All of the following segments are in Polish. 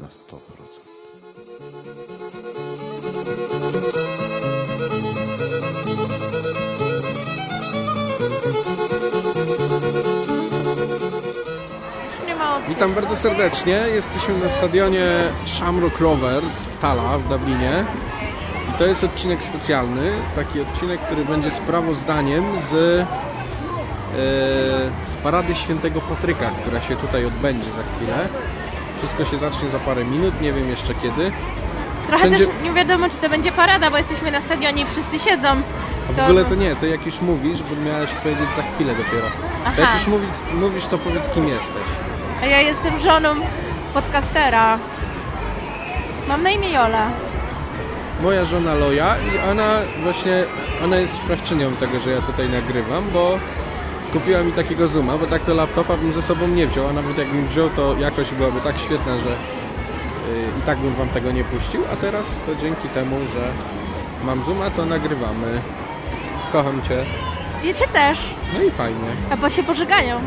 Na 100%. Nie ma opcji. Witam bardzo serdecznie. Jesteśmy na stadionie Shamrock Rovers w Tala w Dublinie. I to jest odcinek specjalny. Taki odcinek, który będzie sprawozdaniem z, e, z parady świętego Patryka, która się tutaj odbędzie za chwilę. Wszystko się zacznie za parę minut, nie wiem jeszcze kiedy. Trochę wszędzie- też nie wiadomo, czy to będzie parada, bo jesteśmy na stadionie i wszyscy siedzą. A w ogóle to nie, to jak już mówisz, bo miałeś powiedzieć za chwilę dopiero. To Aha. jak już mówisz, mówisz, to powiedz kim jesteś. A ja jestem żoną podcastera. Mam na imię Jola. moja żona Loja i ona właśnie, ona jest sprawczynią tego, że ja tutaj nagrywam, bo kupiła mi takiego Zooma, bo tak to laptopa bym ze sobą nie wziął, a nawet jakbym wziął, to jakość byłaby tak świetna, że yy, i tak bym wam tego nie puścił, a teraz to dzięki temu, że mam Zooma, to nagrywamy. Kocham cię. I cię też. No i fajnie. A bo się pożygają.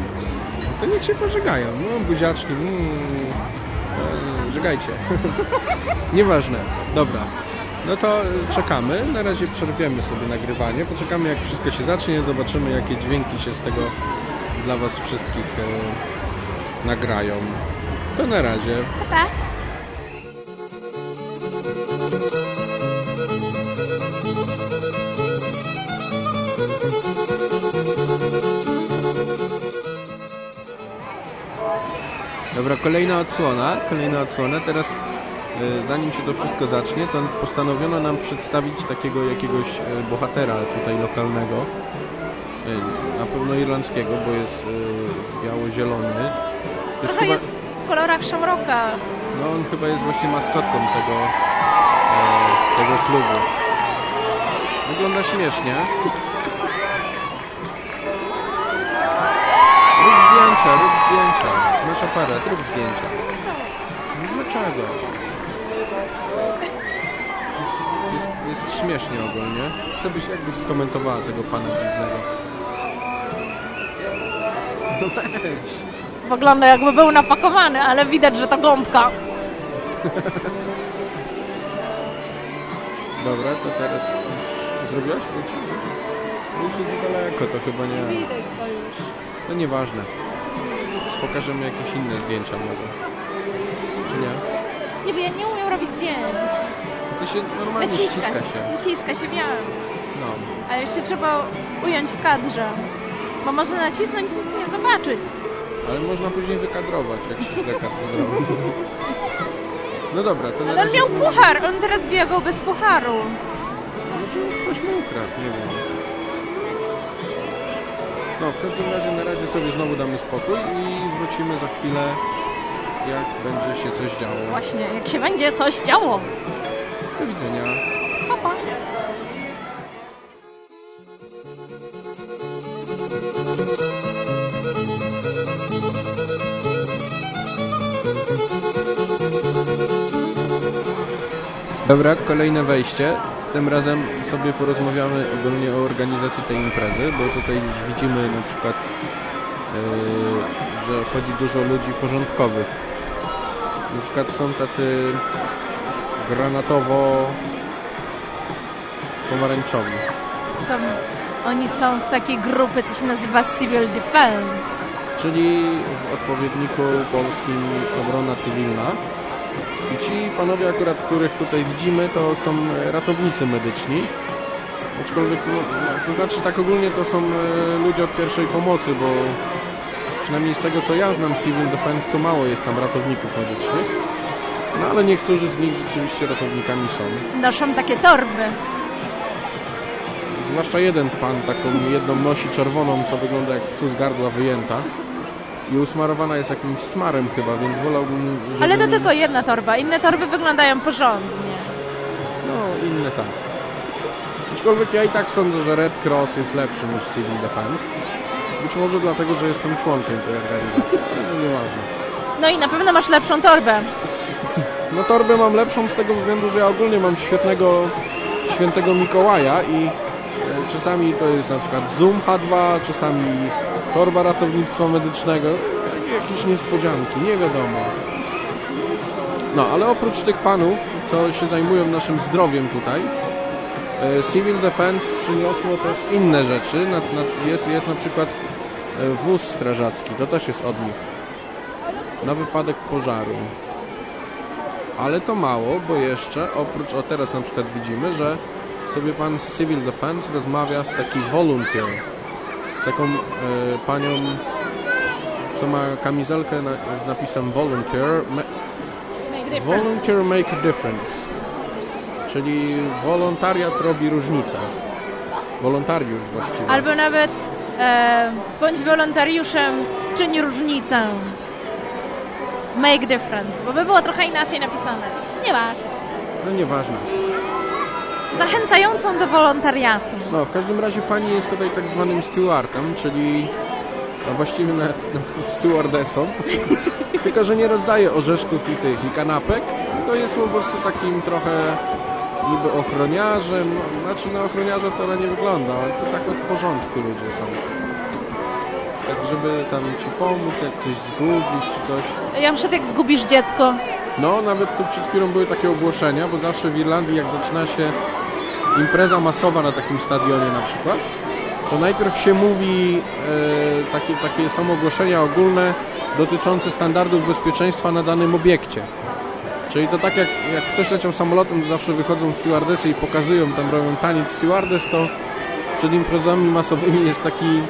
To niech się pożegają. No, buziaczki. Mm, e, żegajcie. Nieważne. Dobra. No to czekamy. Na razie przerwiemy sobie nagrywanie. Poczekamy jak wszystko się zacznie. Zobaczymy jakie dźwięki się z tego dla Was wszystkich e, nagrają. To na razie. Pa, pa. Dobra, kolejna odsłona. Kolejna odsłona. Teraz zanim się to wszystko zacznie, to postanowiono nam przedstawić takiego jakiegoś e, bohatera tutaj lokalnego. E, Na pewno irlandzkiego, bo jest e, biało-zielony. Jest Trochę chyba, jest w kolorach Shamrocka. no on chyba jest właśnie maskotką tego, e, tego klubu. Wygląda śmiesznie. Rób zdjęcia, rób zdjęcia. Masz aparat, rób zdjęcia. No Dlaczego? Jest, śmiesznie ogólnie. Co byś, jakbyś skomentowała tego pana dziwnego? No weź. Wygląda jakby był napakowany, ale widać, że to gąbka. Dobra, to teraz już zrobiłaś zdjęcie? Już jest daleko, to chyba nie. Widać to już. No nieważne. Pokażemy jakieś inne zdjęcia może. Czy nie? Nie wiem, ja nie umiem robić zdjęć. Się normalnie Naciska, ściska się. naciska się, wiem. No. Ale jeszcze trzeba ująć w kadrze. Bo można nacisnąć i nic nie zobaczyć. Ale można później wykadrować, jak się źle zrobi. No dobra, to na Ale on razie... miał puchar, on teraz biegał bez pucharu. Może ktoś mu ukradł, nie wiem. No, w każdym razie na razie sobie znowu damy spokój i wrócimy za chwilę, jak będzie się coś działo. Właśnie, jak się będzie coś działo. Do widzenia. Pa, pa. Dobra, kolejne wejście. Tym razem sobie porozmawiamy ogólnie o organizacji tej imprezy, bo tutaj widzimy na przykład, yy, że chodzi dużo ludzi porządkowych. Na przykład są tacy granatowo pomarańczowi. Są, oni są z takiej grupy, co się nazywa Civil Defense. czyli w odpowiedniku polskim obrona cywilna. I ci panowie akurat, których tutaj widzimy, to są ratownicy medyczni. Aczkolwiek, no, no, to znaczy tak ogólnie to są e, ludzie od pierwszej pomocy, bo przynajmniej z tego co ja znam Civil Defense, to mało jest tam ratowników medycznych. No ale niektórzy z nich rzeczywiście ratownikami są. Noszą takie torby. Zwłaszcza jeden pan taką jedną nosi czerwoną, co wygląda jak psu z gardła wyjęta. i usmarowana jest jakimś smarem chyba, więc wolałbym, żeby... Ale to tylko jedna torba. Inne torby wyglądają porządnie. No, inne tak. Aczkolwiek ja i tak sądzę, że Red Cross jest lepszy niż Civil Defense. Być może dlatego, że jestem członkiem tej organizacji, nieważne. No i na pewno masz lepszą torbę. No torbę mam lepszą z tego względu, że ja ogólnie mam świetnego świętego Mikołaja i e, czasami to jest na przykład Zoom H2, czasami torba ratownictwa medycznego, jakieś niespodzianki, nie wiadomo. No, ale oprócz tych panów, co się zajmują naszym zdrowiem tutaj, e, Civil Defense przyniosło też inne rzeczy. Jest, jest na przykład e, wóz strażacki, to też jest od nich. Na wypadek pożaru. Ale to mało, bo jeszcze oprócz, o teraz na przykład widzimy, że sobie pan z Civil Defense rozmawia z taki volunteer, z taką e, panią, co ma kamizelkę na, z napisem volunteer, ma, Make volunteer make a difference, czyli wolontariat robi różnicę. Wolontariusz właściwie. Albo nawet e, bądź wolontariuszem, czyń różnicę. Make difference, bo by było trochę inaczej napisane. Nie masz. No nieważne. Zachęcającą do wolontariatu. No, w każdym razie pani jest tutaj tak zwanym stewardem, czyli a właściwie nawet no, stewardessą, tylko że nie rozdaje orzeszków i tych i kanapek, tylko jest po prostu takim trochę niby ochroniarzem, no, znaczy na ochroniarza to ona nie wygląda, ale to tak od porządku ludzie są. Tak, żeby tam ci pomóc, jak coś zgubić czy coś. Ja muszę jak zgubisz dziecko. No, nawet tu przed chwilą były takie ogłoszenia, bo zawsze w Irlandii jak zaczyna się impreza masowa na takim stadionie na przykład, to najpierw się mówi, e, takie, takie są ogłoszenia ogólne dotyczące standardów bezpieczeństwa na danym obiekcie. Czyli to tak jak, jak ktoś leciał samolotem, to zawsze wychodzą stewardesy i pokazują, tam robią taniec stewardess, to przed imprezami masowymi jest taki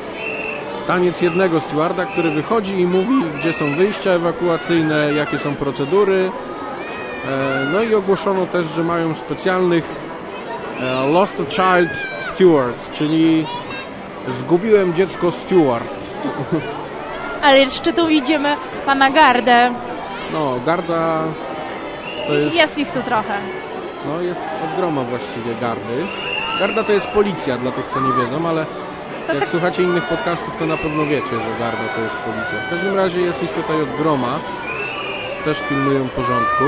taniec jednego stewarda, który wychodzi i mówi, gdzie są wyjścia ewakuacyjne, jakie są procedury. E, No i ogłoszono też, że mają specjalnych e, Lost a Child Stewards, czyli zgubiłem dziecko steward. Ale jeszcze tu widzimy pana Gardę. No, garda to jest, Jest ich tu trochę. no, jest od groma właściwie gardy. Garda to jest policja, dla tych, co nie wiedzą, ale To jak tak- słuchacie innych podcastów, to na pewno wiecie, że garda to jest policja. W każdym razie jest ich tutaj od groma. Też pilnują porządku.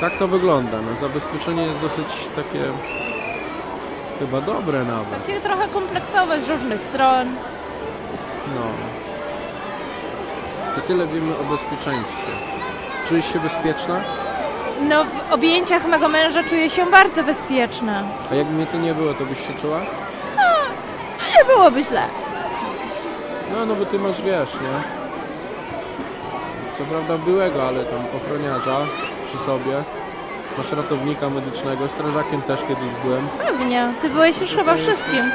Tak to wygląda. No, zabezpieczenie jest dosyć takie chyba dobre nawet. Takie trochę kompleksowe z różnych stron. No. To tyle wiemy o bezpieczeństwie. Czujesz się bezpieczna? No w objęciach mego męża czuję się bardzo bezpieczna. A jak mnie tu nie było, to byś się czuła? Nie byłoby źle. No, no bo ty masz, wiesz, nie? Co prawda byłego, ale tam ochroniarza przy sobie. Masz ratownika medycznego, strażakiem też kiedyś byłem. Pewnie. Ty byłeś już chyba wszystkim.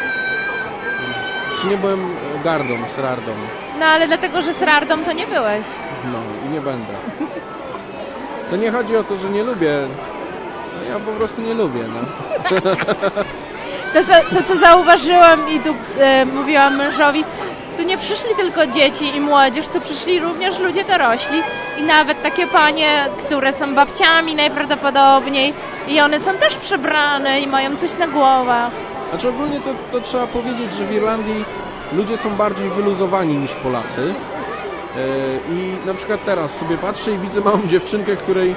Czy nie byłem e, gardą, srardą. No ale dlatego, że z Rardą to nie byłeś. No i nie będę. To nie chodzi o to, że nie lubię. No, ja po prostu nie lubię, no. To co, to, co zauważyłam i tu e, mówiłam mężowi, tu nie przyszli tylko dzieci i młodzież, tu przyszli również ludzie dorośli i nawet takie panie, które są babciami najprawdopodobniej i one są też przebrane i mają coś na głowach. Znaczy ogólnie to, to trzeba powiedzieć, że w Irlandii ludzie są bardziej wyluzowani niż Polacy. E, I na przykład teraz sobie patrzę i widzę małą dziewczynkę, której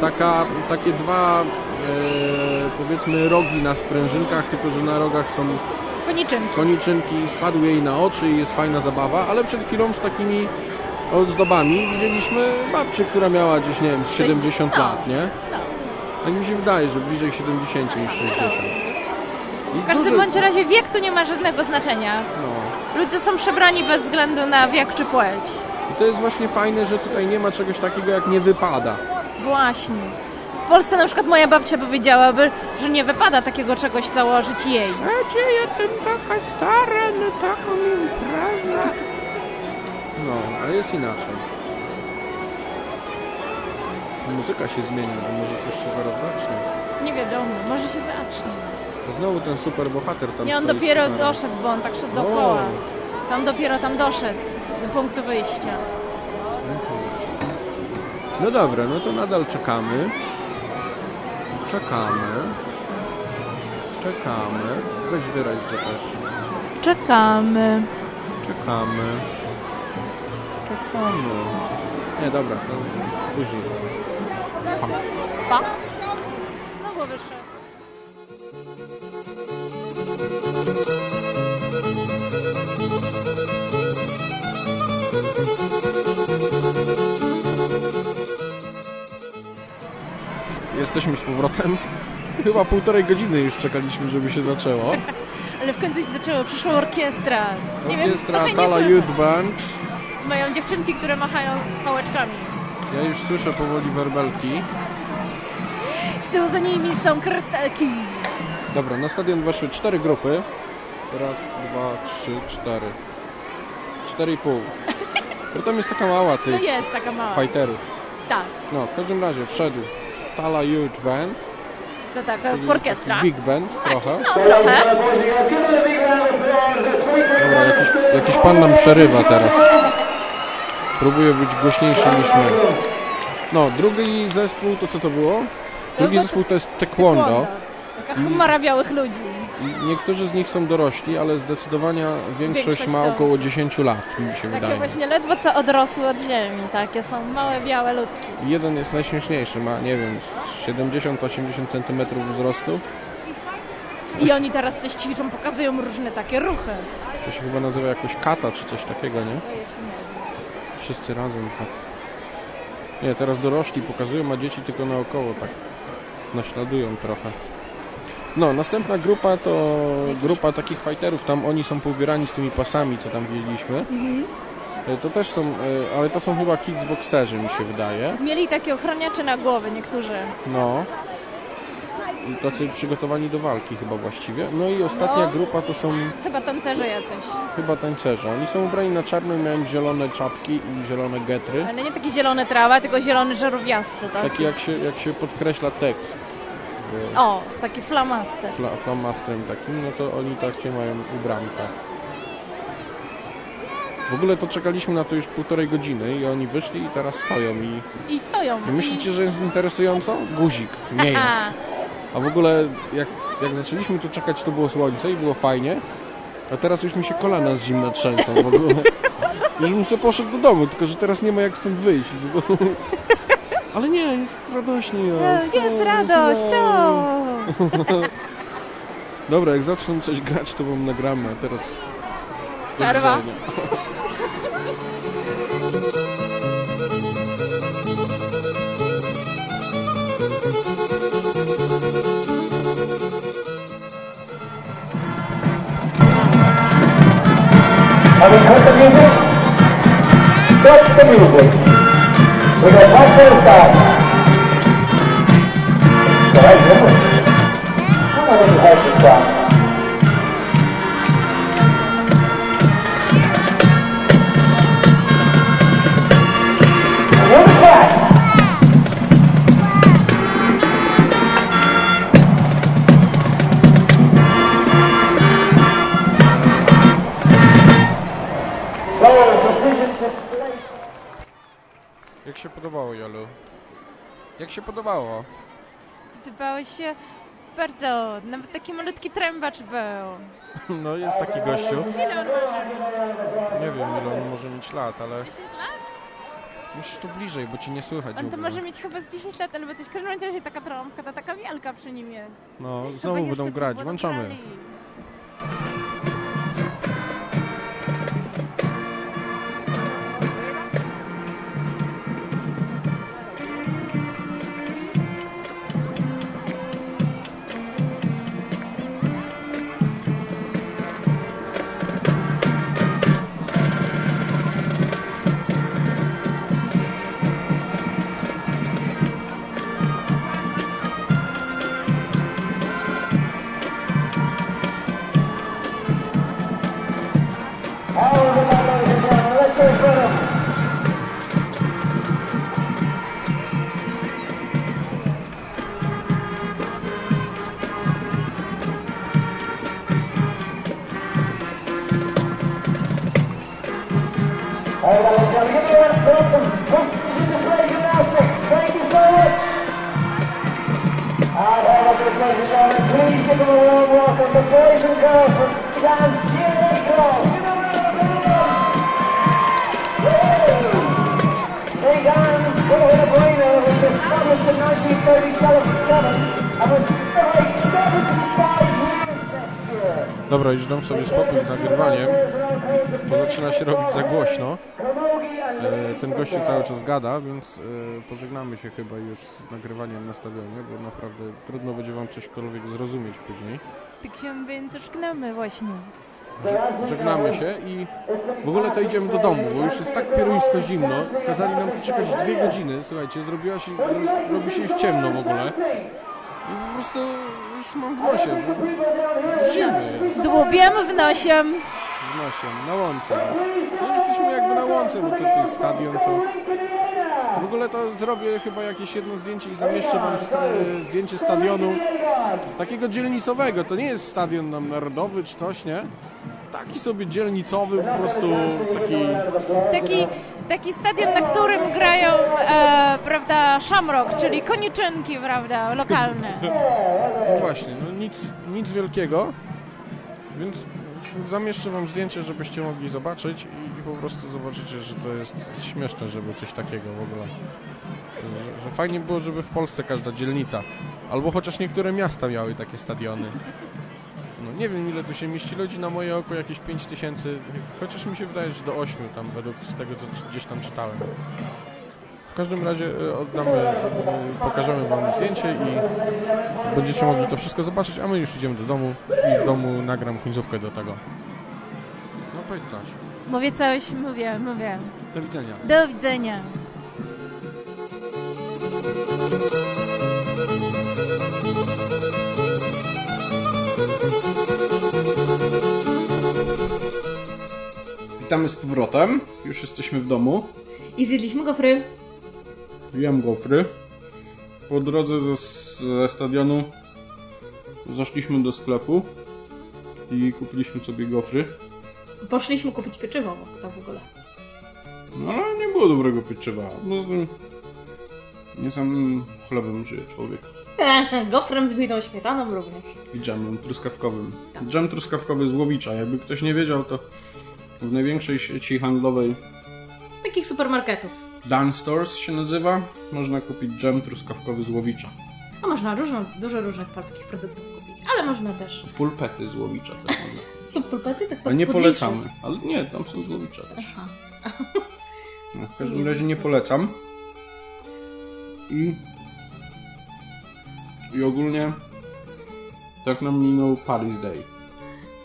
taka, takie dwa e, powiedzmy rogi na sprężynkach, tylko że na rogach są Koniczynki. koniczynki, spadły jej na oczy i jest fajna zabawa, ale przed chwilą z takimi ozdobami widzieliśmy babcię, która miała gdzieś, nie wiem, z 70 No. lat, nie? Tak mi się wydaje, że bliżej 70 niż 60. I W każdym duży- bądź razie wiek tu nie ma żadnego znaczenia. no. Ludzie są przebrani bez względu na wiek czy płeć. I to jest właśnie fajne, że tutaj nie ma czegoś takiego jak nie wypada. Właśnie. W Polsce na przykład moja babcia powiedziałaby, że nie wypada takiego czegoś założyć jej. A gdzie jestem taka stara na taką imprezę? No, a jest inaczej. Muzyka się zmienia, bo może coś się zaraz zacznie. Nie wiadomo, może się zacznie. Znowu ten super bohater tam Nie, on stoi z dopiero doszedł, bo on tak szedł dookoła. O. To on dopiero tam doszedł. do punktu wyjścia. No dobra, no to nadal czekamy. Czekamy. Czekamy. Weź wyraź, że też. Czekamy. Czekamy. Czekamy. Nie, dobra, to później. Pa. Znowu wyszedł. Jesteśmy z powrotem. Chyba półtorej godziny już czekaliśmy, żeby się zaczęło. Ale w końcu się zaczęło, przyszła orkiestra. Nie wiem, Orkiestra nie Tala. Youth Band. Mają dziewczynki, które machają pałeczkami. Ja już słyszę powoli werbelki. Z tyłu za nimi są kartelki. Dobra, na stadion weszły cztery grupy. Raz, dwa, trzy, cztery. Cztery i pół. Bo tam jest taka mała No tych jest taka mała. fighterów. Tak, No, w każdym razie wszedł Tala Youth Band. to tak, orkiestra. Big band trochę. No trochę. Dobra, jakiś, jakiś pan nam przerywa teraz. Próbuję być głośniejszy niż my. No, drugi zespół to co to było? Drugi No, zespół to jest Taekwondo. Taka chmara białych ludzi. Niektórzy z nich są dorośli, ale zdecydowanie większość Większość ma to- około 10 lat, mi się Takie wydaje. właśnie ledwo co odrosły od ziemi. Takie są małe białe ludki. Jeden jest najśmieszniejszy, ma nie wiem, z 70-80 cm wzrostu. I oni teraz coś ćwiczą, pokazują różne takie ruchy. To się chyba nazywa jakoś kata czy coś takiego, nie? Wszyscy razem tak. Nie, teraz dorośli pokazują, a dzieci tylko naokoło tak naśladują trochę. No, następna grupa to grupa takich fighterów, tam oni są poubierani z tymi pasami, co tam widzieliśmy. E, To też są, e, ale to są chyba kickboxerzy, mi się wydaje. Mieli takie ochraniacze na głowy niektórzy. No. I tacy przygotowani do walki chyba właściwie. No i ostatnia No. grupa to są Chyba tancerze jacyś. chyba tańcerze. Oni są ubrani na czarno i mają zielone czapki i zielone getry. Ale nie takie zielone trawa, tylko zielony żarówiasty. Tak? Taki jak się, jak się podkreśla tekst O, taki flamaster. fla, flamastrem takim, no to oni takie mają ubranka. W ogóle to czekaliśmy na to już półtorej godziny i oni wyszli i teraz stoją i, I stoją. i myślicie, że jest interesująco? Guzik. Nie jest. A w ogóle jak, jak zaczęliśmy tu czekać, to było słońce i było fajnie. A teraz już mi się kolana z zimna trzęsą w ogóle. Już bym sobie poszedł do domu, tylko że teraz nie ma jak stąd wyjść. w ogóle. Ale nie, jest radośnie. Jest, jest radość, o! Dobra, jak zaczną coś grać, to wam nagramy, a teraz... Przerwa. Have we cut the music? Cut the music. We got one to the side. All right, remember. Come on, let me help this guy. Się podobało? Podobało się bardzo. Nawet taki malutki trębacz był. No, jest taki gościu. Ile on może? Nie wiem, ile on może mieć lat, ale 10 lat? musisz tu bliżej, bo ci nie słychać. On to może mieć chyba z 10 lat, albo też w każdym razie taka trąbka, ta taka wielka przy nim jest. No, znowu będą coś grać, włączamy. grali. Welcome Costumes Display Gymnastics. Thank you so much. And how about this, ladies and gentlemen? Please give them a warm welcome, the boys and girls from Dance GNA Club. Give them a round of applause. Woo! St. Anne's Bohol Bueno was established in 1937 and was celebrate 75 years next year. Dobra, już dam sobie spokój z nagrywaniem, bo zaczyna się robić za głośno. E, Ten gościu cały czas gada, więc e, pożegnamy się chyba już z nagrywaniem na stadionie, bo naprawdę trudno będzie wam cośkolwiek zrozumieć później. Tak się więc żegnamy właśnie. Żegnamy się i w ogóle to idziemy do domu, bo już jest tak pieruńsko zimno. Kazali nam czekać dwie godziny, słuchajcie, zrobiła się, robi się już ciemno w ogóle. I po prostu już mam w nosie, bo zimno jest. Dłubiem w nosiem. w nosie, na łące. No łące, bo jest stadion, to... W ogóle to zrobię chyba jakieś jedno zdjęcie i zamieszczę wam sta zdjęcie stadionu takiego dzielnicowego. To nie jest stadion nam narodowy czy coś, nie? Taki sobie dzielnicowy, po prostu taki... Taki, taki stadion, na którym grają, e, prawda, szamrok, czyli koniczynki, prawda, lokalne. No właśnie, no nic, nic wielkiego. Więc zamieszczę wam zdjęcie, żebyście mogli zobaczyć i, i po prostu zobaczycie, że to jest śmieszne, żeby coś takiego w ogóle. Że, że fajnie było, żeby w Polsce każda dzielnica, albo chociaż niektóre miasta miały takie stadiony. No nie wiem ile tu się mieści ludzi, na moje oko jakieś 5 tysięcy, chociaż mi się wydaje, że do 8 tam według tego, co gdzieś tam czytałem. W każdym razie e, oddamy, e, pokażemy wam zdjęcie i będziecie mogli to wszystko zobaczyć, a my już idziemy do domu i w domu nagram końcówkę do tego. No powiedz coś. Mówię coś, mówię, mówię. Do widzenia. Do widzenia. Witamy z powrotem. Już jesteśmy w domu. I zjedliśmy gofry. Jem gofry. Po drodze ze, ze stadionu zaszliśmy do sklepu i kupiliśmy sobie gofry. Poszliśmy kupić pieczywo, to w ogóle. No ale nie było dobrego pieczywa. No, nie samym chlebem żyje człowiek. Gofrem z bitą śmietaną również. I dżemem truskawkowym. Tak. Dżem truskawkowy z Łowicza. Jakby ktoś nie wiedział, to w największej sieci handlowej Takich supermarketów. Dan Stores się nazywa. Można kupić dżem truskawkowy z Łowicza. A można różno, dużo różnych polskich produktów kupić, ale można też. Pulpety z Łowicza też można. Pulpety to chyba Ale nie polecamy. Ale nie, tam są z Łowicza też. Aha. No, w każdym razie nie polecam. I... I ogólnie tak nam minął Paris Day.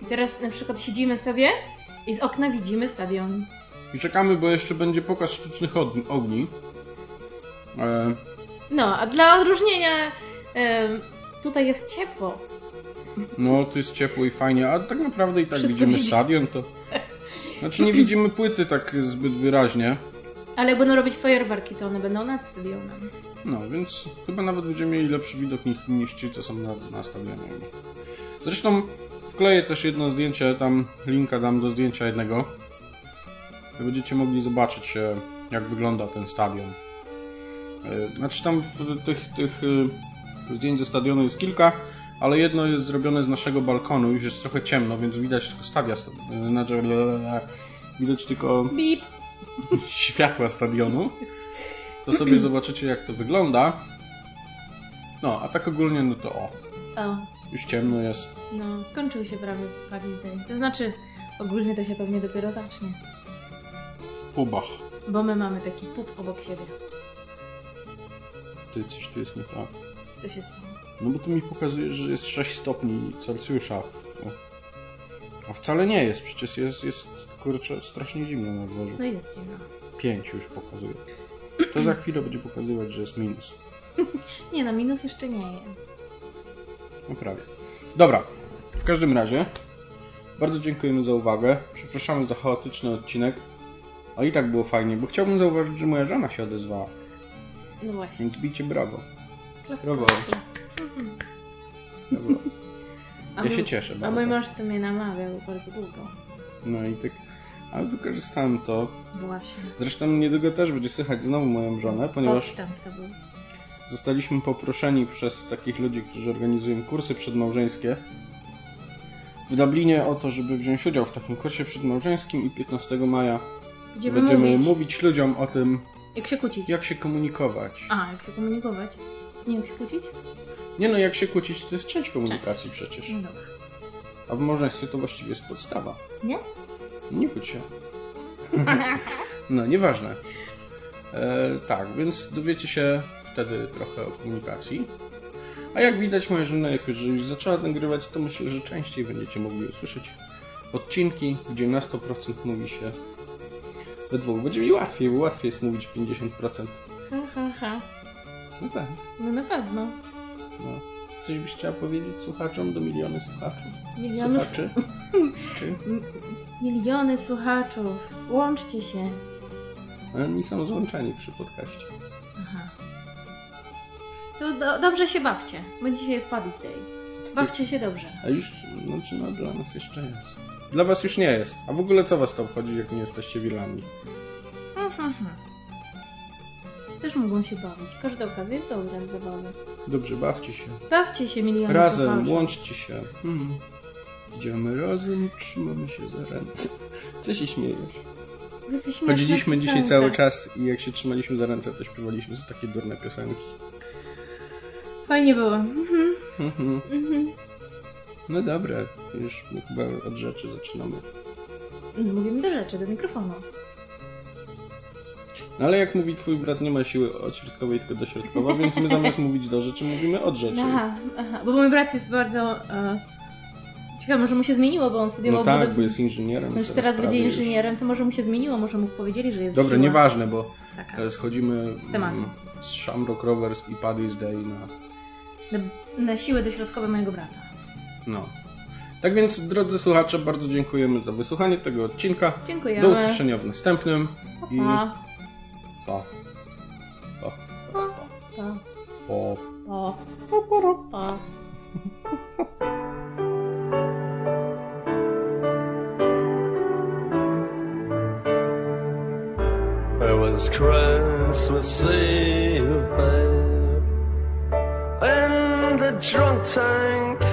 I teraz na przykład siedzimy sobie i z okna widzimy stadion. I czekamy, bo jeszcze będzie pokaz sztucznych ogni-. E, No, a dla odróżnienia tutaj jest ciepło. no, to jest ciepło i fajnie, a tak naprawdę i tak Wszystko widzimy widzi- stadion, to... Znaczy nie widzimy płyty tak zbyt wyraźnie. Ale jak będą robić fajerwerki, to one będą nad stadionem. No, więc chyba nawet będziemy mieli lepszy widok niż, niż ci, co są na, na stadionie. Zresztą wkleję też jedno zdjęcie, tam linka dam do zdjęcia jednego. Będziecie mogli zobaczyć, e, jak wygląda ten stadion. E, Znaczy tam w tych, tych e, zdjęć ze stadionu jest kilka, ale jedno jest zrobione z naszego balkonu, już jest trochę ciemno, więc widać tylko stadia, sta- znaczy widać tylko Bip. światła stadionu, to sobie zobaczycie jak to wygląda. No, a tak ogólnie, no to o, O, już ciemno jest. no, skończył się prawie Day. To znaczy, ogólnie to się pewnie dopiero zacznie. Pubach. Bo my mamy taki pub obok siebie. Ty, coś tu jest nie tak. Co się stało? No bo tu mi pokazuje, że jest 6 stopni Celsjusza. W... A wcale nie jest, przecież jest, jest kurczę, strasznie zimno na dworzu. No jest zimno. 5 już pokazuje. To za chwilę będzie pokazywać, że jest minus. Nie no, minus jeszcze nie jest. No prawie. Dobra, w każdym razie bardzo dziękujemy za uwagę. Przepraszamy za chaotyczny odcinek. A i tak było fajnie, bo chciałbym zauważyć, że moja żona się odezwała. No właśnie. Więc bijcie brawo. Klapki. Brawo. brawo. A Ja się cieszę A bardzo. mój mąż to mnie namawiał bardzo długo. No i tak Ale wykorzystałem to. Właśnie. Zresztą niedługo też będzie słychać znowu moją żonę, ponieważ Podstęp to był. zostaliśmy poproszeni przez takich ludzi, którzy organizują kursy przedmałżeńskie w Dublinie o to, żeby wziąć udział w takim kursie przedmałżeńskim i 15 maja Będziemy, będziemy mówić. mówić ludziom o tym, Jak się kłócić. jak się komunikować. A, jak się komunikować. Nie, jak się kłócić? Nie no, jak się kłócić, to jest część komunikacji przecież. No dobra. A w małżeństwie to właściwie jest podstawa. Nie? Nie kłóć się. no, nieważne. E, tak, więc dowiecie się wtedy trochę o komunikacji. A jak widać, moja żona, jak już zaczęła nagrywać, to myślę, że częściej będziecie mogli usłyszeć odcinki, gdzie na 100% mówi się we dwóch. Będzie mi łatwiej, bo łatwiej jest mówić 50%. Ha, ha, ha. No tak. No na pewno. No. Coś byś chciała powiedzieć słuchaczom do miliony słuchaczów? Miliony Słuchaczy? Czy? Miliony słuchaczów. Łączcie się. Oni są złączeni przy podcaście. Aha. To do, dobrze się bawcie, bo dzisiaj jest Paddy's Day. Bawcie się dobrze. A już, znaczy no dla nas jeszcze jest. Dla was już nie jest. A w ogóle co was to obchodzi, jak nie jesteście w Irlandii? Mhm. Też mogą się bawić. Każda okazja jest dobra do zabawy. Dobrze, bawcie się. Bawcie się miliony Razem, słuchaczy. łączcie się. Hmm. Idziemy razem, trzymamy się za ręce. Co się śmiejesz? No śmieszna Chodziliśmy dzisiaj piosenka. cały czas i jak się trzymaliśmy za ręce, to śpiewaliśmy takie durne piosenki. Fajnie było. Mhm. Mhm. Mhm. No dobra, już chyba od rzeczy zaczynamy. Mówimy do rzeczy, do mikrofonu. No ale jak mówi twój brat, nie ma siły od środkowej, tylko do środkowa, więc my zamiast mówić do rzeczy, mówimy od rzeczy. Aha, aha. Bo mój brat jest bardzo... E... Ciekawe, może mu się zmieniło, bo on studiował No tak, budow- bo jest inżynierem. No już teraz będzie prawie już. inżynierem, to może mu się zmieniło, może mu powiedzieli, że jest Dobra, siła. nieważne, bo Taka. e, schodzimy Z tematu. mm, z Shamrock Rovers i Paddy's Day na... Na, na siłę dośrodkowe mojego brata. No. Tak więc, drodzy słuchacze, bardzo dziękujemy za wysłuchanie tego odcinka. Dziękujemy. Do usłyszenia w następnym. I Pa. pa. Pa. Pa. Pa. Pa. Pa. Pa. It was Christmas Eve, babe, in the drunk tank.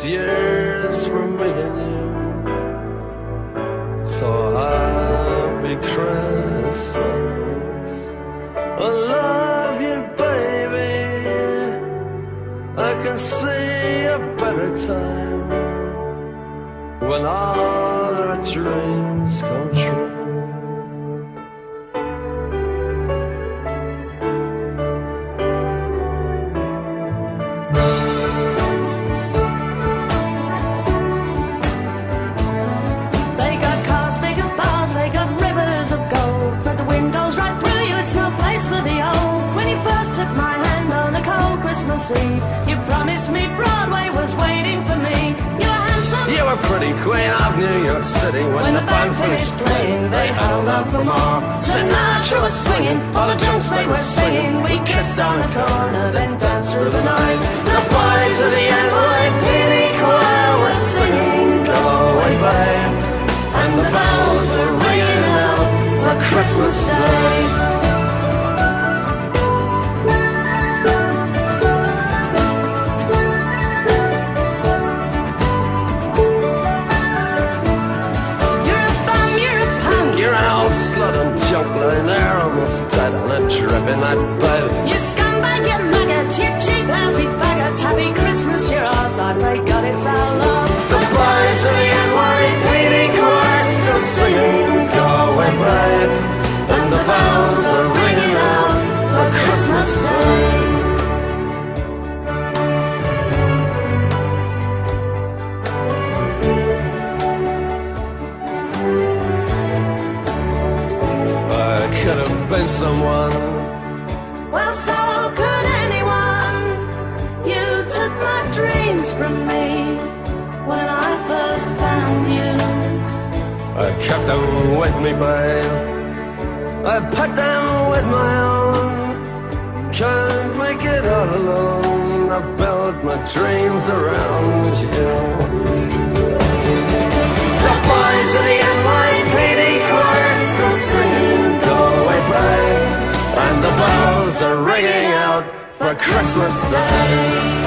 This year's me and you. So happy Christmas. I love you, baby. I can see a better time when all our dreams come true. Me Broadway was waiting for me. You were handsome. You were pretty queen of New York City when, When the band finished playing, they held out for more. Sinatra was swinging, all the junk they were singing. We kissed on the corner, then danced through the night. The boys of the NYPD choir were singing, "Go away, babe," and the bells were ringing out for Christmas Day. my boat. You scumbag, you maggot, cheap, cheap, lousy faggot. Happy Christmas, you're ours. I pray God it's our love. The boys of the NYPD choir are singing going Bride. And the bells are ringing out for Christmas Day. Could have been someone I kept them with me, babe. I put them with my own. Can't make it all alone. I built my dreams around you. The boys of the NYPD chorus are singing "Go Away, Babe," and the bells are ringing out for Christmas Day.